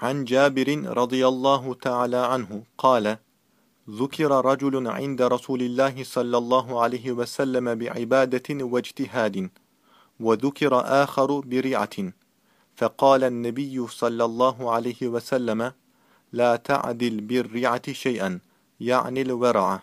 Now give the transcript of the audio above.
عن جابر رضي الله تعالى عنه قال ذكر رجل عند رسول الله صلى الله عليه وسلم بعبادة واجتهاد وذكر آخر برعة فقال النبي صلى الله عليه وسلم لا تعدل بالرعة شيئا يعني الورع.